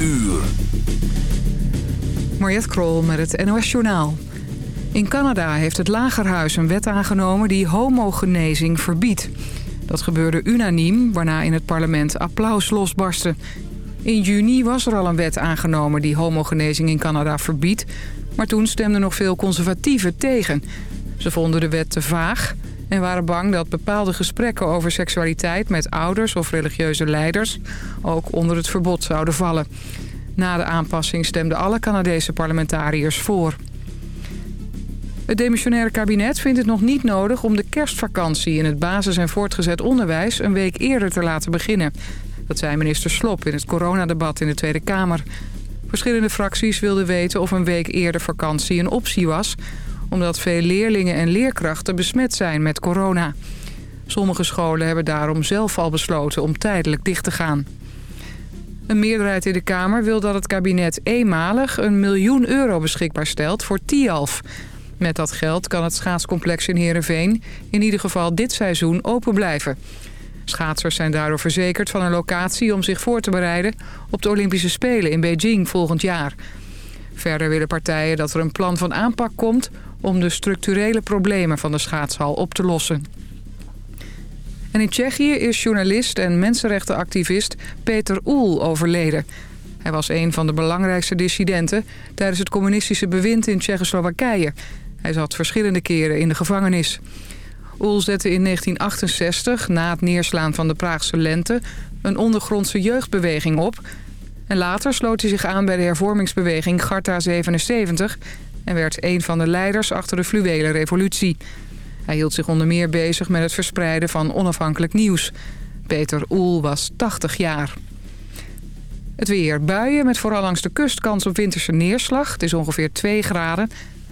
uur. Mariette Krol met het NOS Journaal. In Canada heeft het Lagerhuis een wet aangenomen die homogenezing verbiedt. Dat gebeurde unaniem, waarna in het parlement applaus losbarstte. In juni was er al een wet aangenomen die homogenezing in Canada verbiedt... maar toen stemden nog veel conservatieven tegen. Ze vonden de wet te vaag en waren bang dat bepaalde gesprekken over seksualiteit... met ouders of religieuze leiders ook onder het verbod zouden vallen. Na de aanpassing stemden alle Canadese parlementariërs voor. Het demissionaire kabinet vindt het nog niet nodig om de kerstvakantie in het basis- en voortgezet onderwijs een week eerder te laten beginnen. Dat zei minister Slop in het coronadebat in de Tweede Kamer. Verschillende fracties wilden weten of een week eerder vakantie een optie was... omdat veel leerlingen en leerkrachten besmet zijn met corona. Sommige scholen hebben daarom zelf al besloten om tijdelijk dicht te gaan. Een meerderheid in de Kamer wil dat het kabinet eenmalig een miljoen euro beschikbaar stelt voor TIALF. Met dat geld kan het schaatscomplex in Heerenveen in ieder geval dit seizoen open blijven. Schaatsers zijn daardoor verzekerd van een locatie om zich voor te bereiden op de Olympische Spelen in Beijing volgend jaar. Verder willen partijen dat er een plan van aanpak komt om de structurele problemen van de schaatshal op te lossen. En in Tsjechië is journalist en mensenrechtenactivist Peter Oel overleden. Hij was een van de belangrijkste dissidenten tijdens het communistische bewind in Tsjechoslowakije. Hij zat verschillende keren in de gevangenis. Oel zette in 1968, na het neerslaan van de Praagse lente... een ondergrondse jeugdbeweging op. En later sloot hij zich aan bij de hervormingsbeweging Garta 77... en werd een van de leiders achter de fluwele revolutie. Hij hield zich onder meer bezig met het verspreiden van onafhankelijk nieuws. Peter Oel was 80 jaar. Het weer. Buien met vooral langs de kust kans op winterse neerslag. Het is ongeveer 2 graden.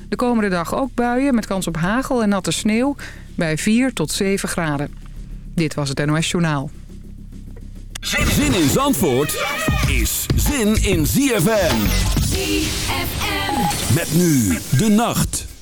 De komende dag ook buien met kans op hagel en natte sneeuw bij 4 tot 7 graden. Dit was het NOS Journaal. Zin in Zandvoort is zin in ZFM. ZFM. Met nu de nacht.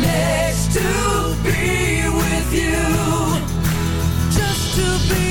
next to be with you. Just to be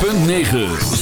.9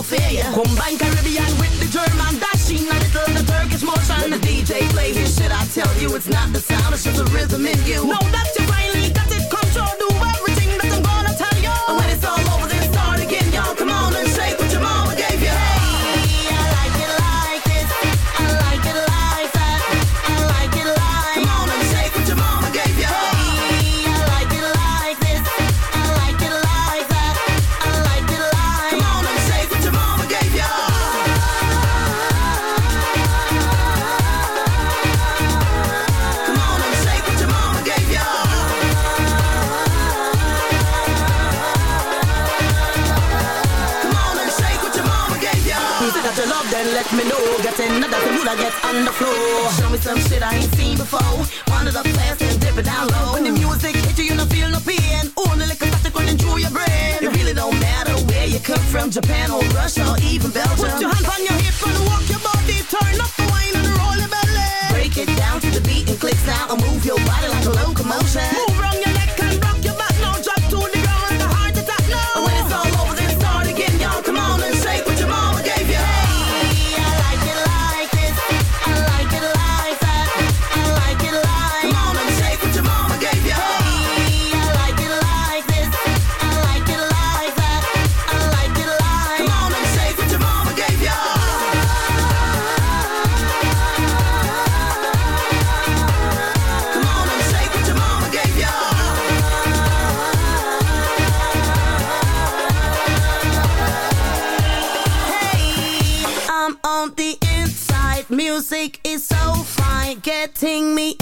no fear, yeah. Combine Caribbean with the German dashing, a little of the Turkish motion. The DJ plays you, should I tell you it's not the sound, it's just the rhythm in you. No, that's your me know. Get another food I get on the floor. Show me some shit I ain't seen before. Wind it up fast and dip it down low. When the music hits you, you don't feel no pain. Only like a plastic running through your brain. It really don't matter where you come from, Japan or Russia or even Belgium. Put your hands on your hip and walk your body. Turn up the wine and roll your belly. Break it down to the beat and click sound and move your body like a locomotion. Move Music is so fine, getting me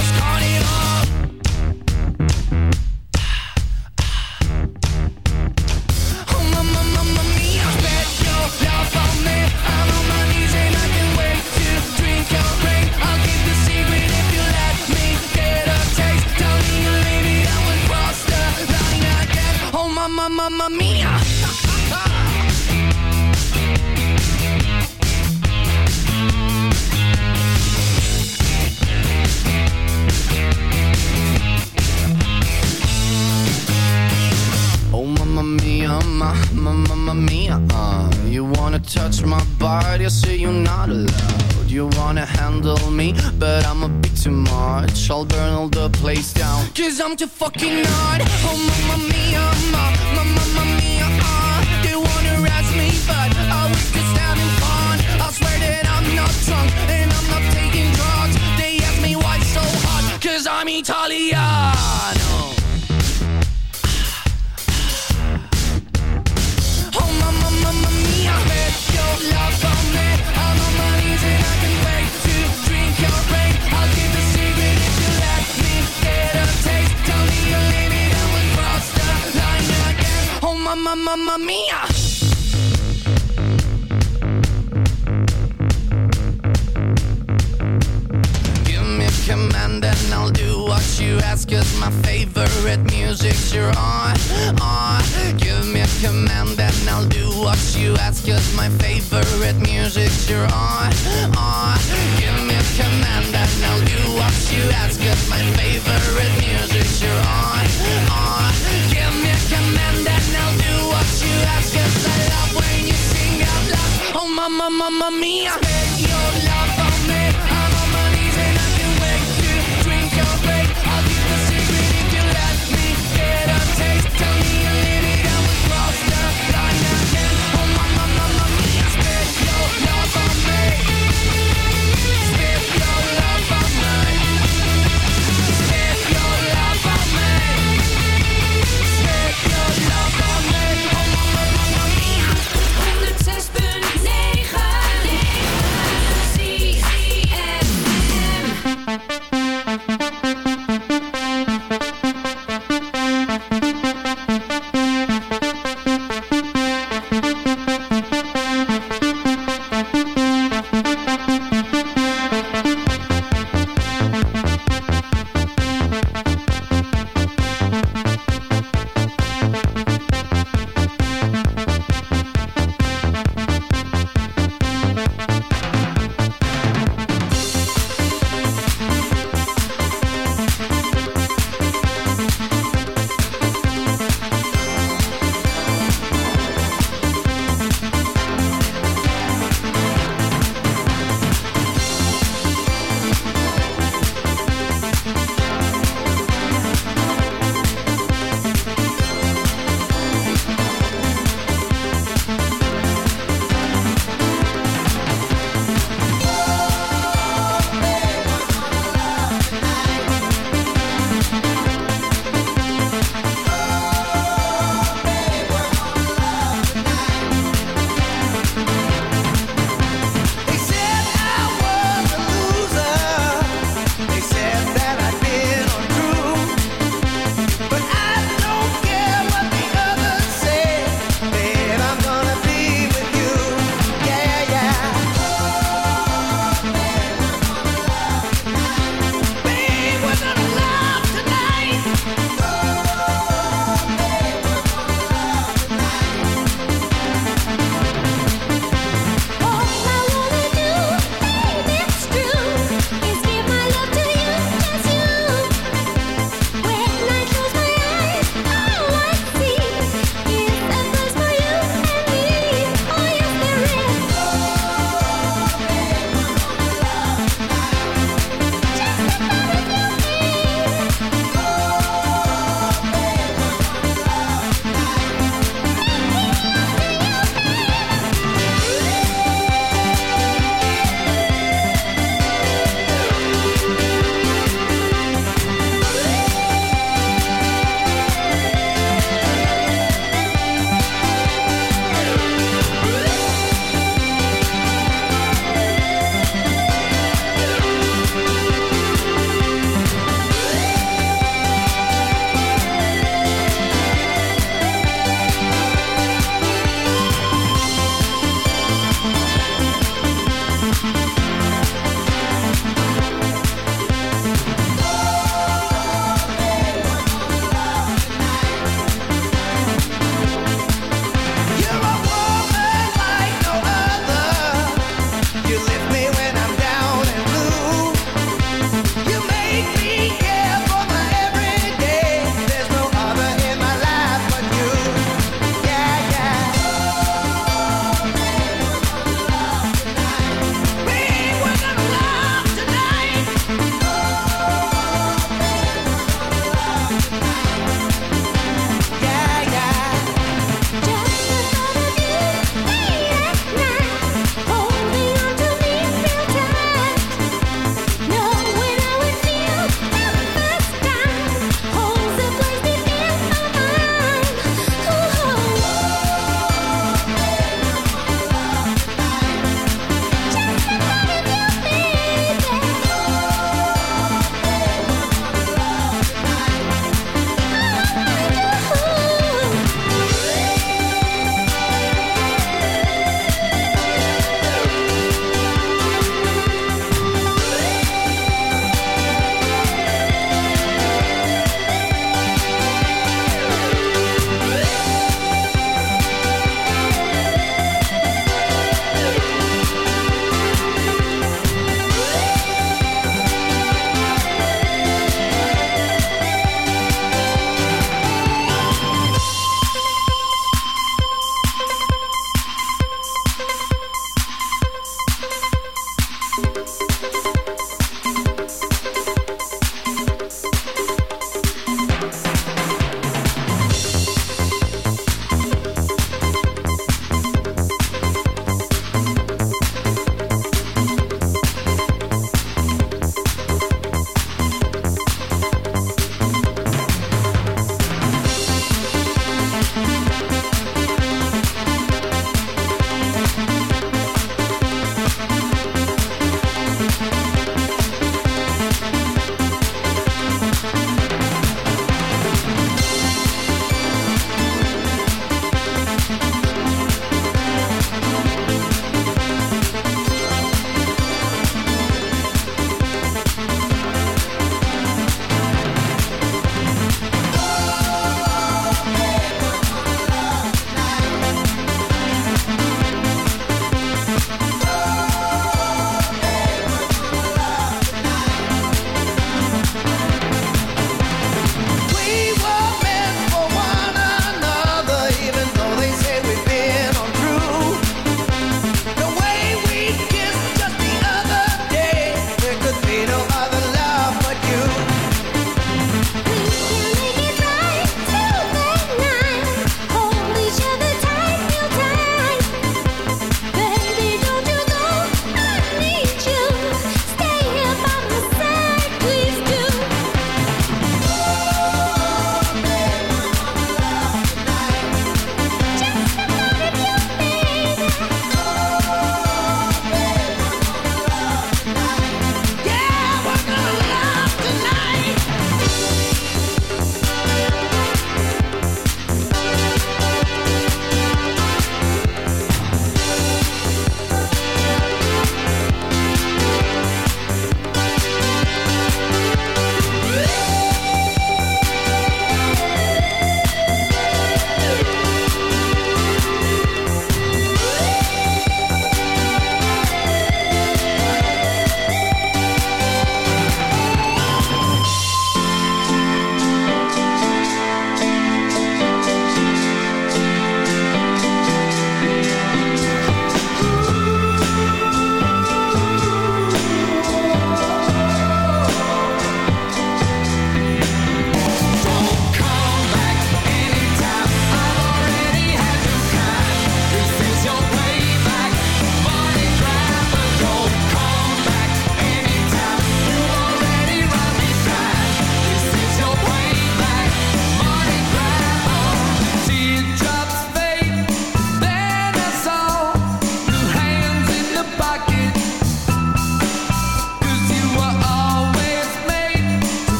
was calling you fucking nod. Oh mamma mia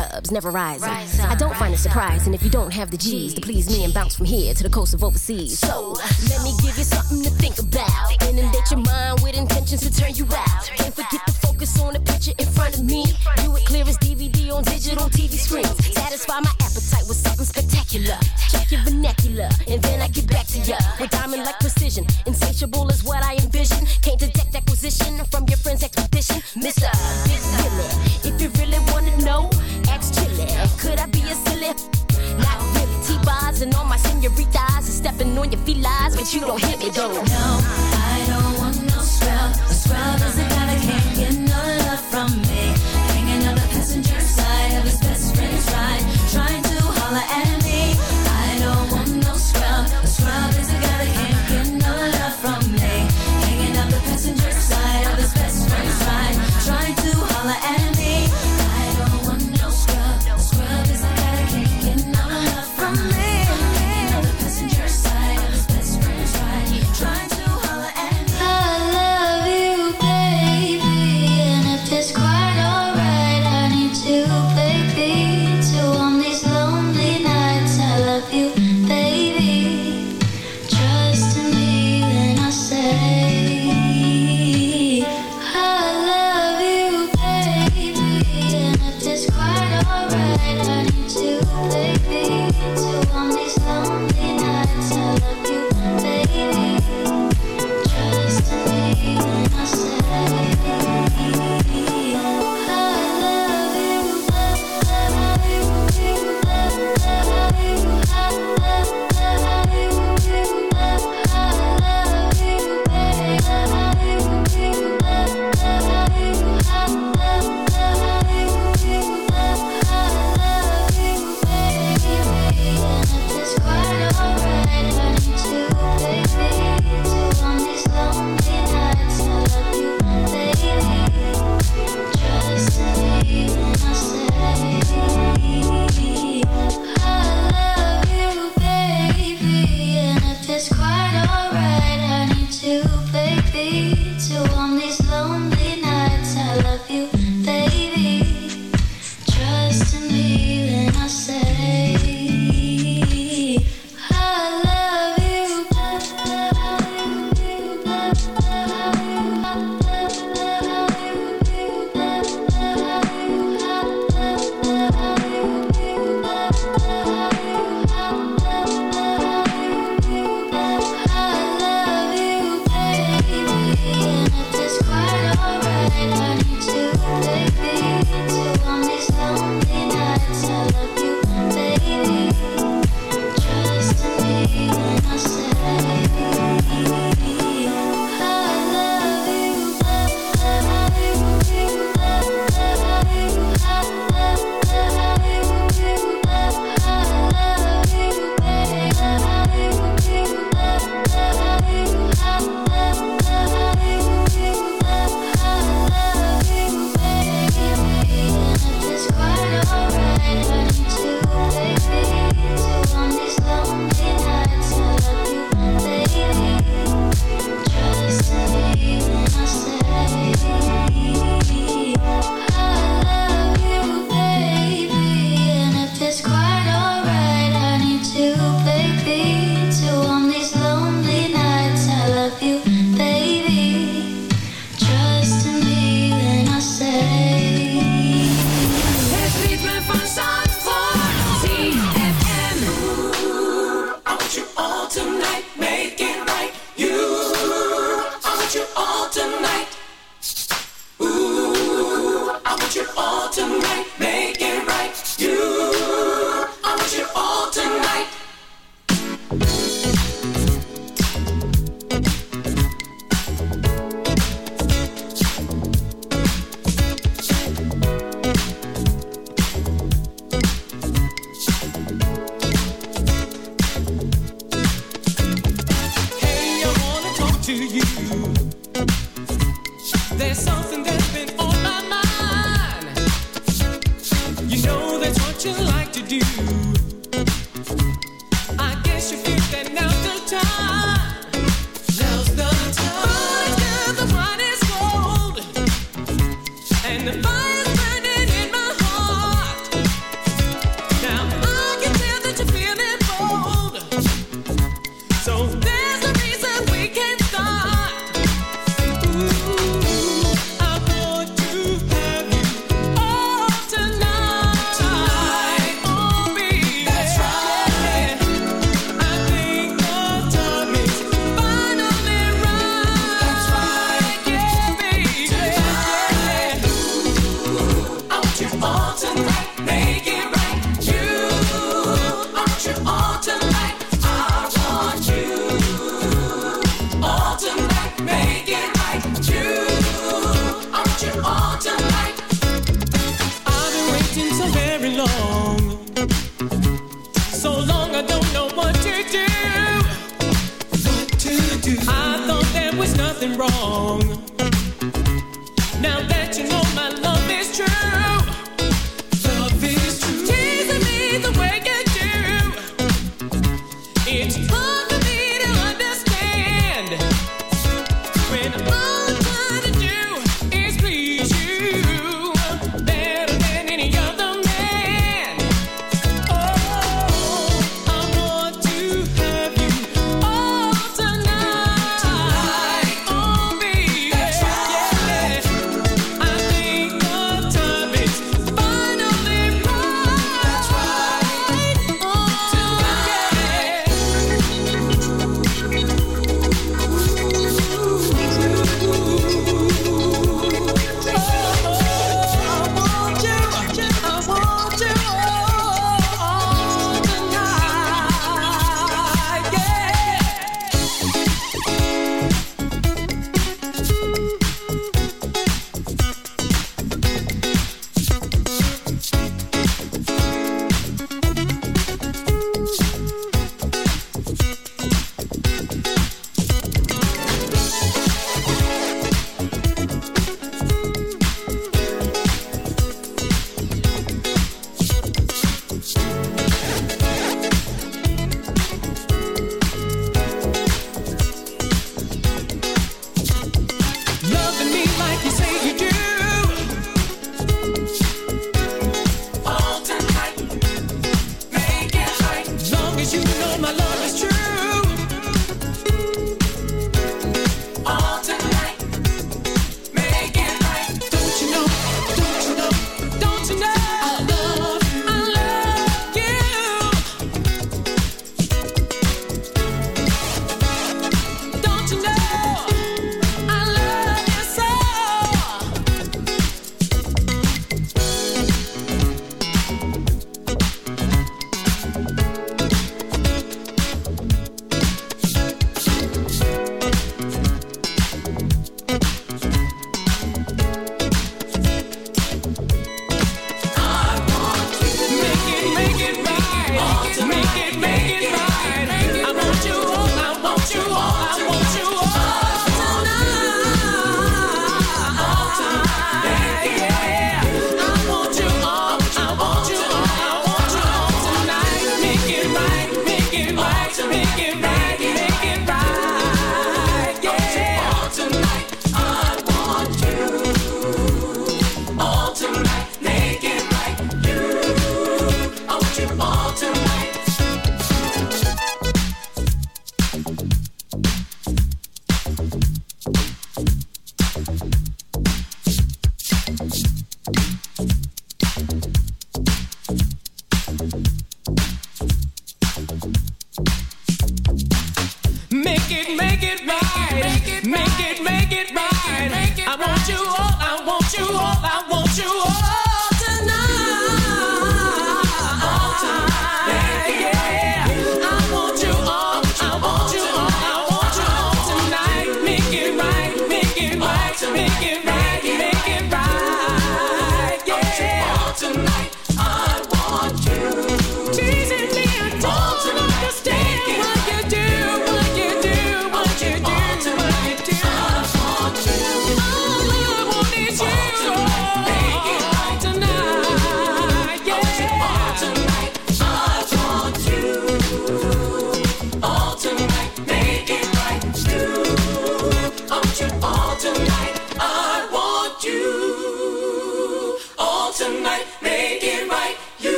scrubs, never rising. Rise I don't find it surprising if you don't have the G's to please me and bounce from here to the coast of overseas. So, let me give you something to think about inundate your mind with intentions to turn you out. Can't forget to focus on the picture in front of me. View it clear as DVD on digital TV screens. Satisfy my appetite with something spectacular. Check your vernacular, and then I get back to ya with diamond like precision. Insatiable is what I envision. Can't detect acquisition from your friend's expedition, Mister. Get if you really wanna know. Ask Chili. could I be a silly? Not really. T-bars and all my senoritas and stepping on your feet lies, but you don't hit me though. No scrub, a scrub is a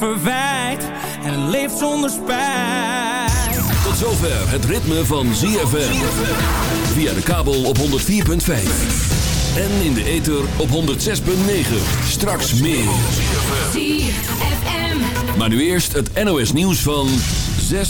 verwijt en leeft zonder spijt. Tot zover het ritme van ZFM. Via de kabel op 104.5. En in de ether op 106.9. Straks meer. ZFM. Maar nu eerst het NOS nieuws van 6.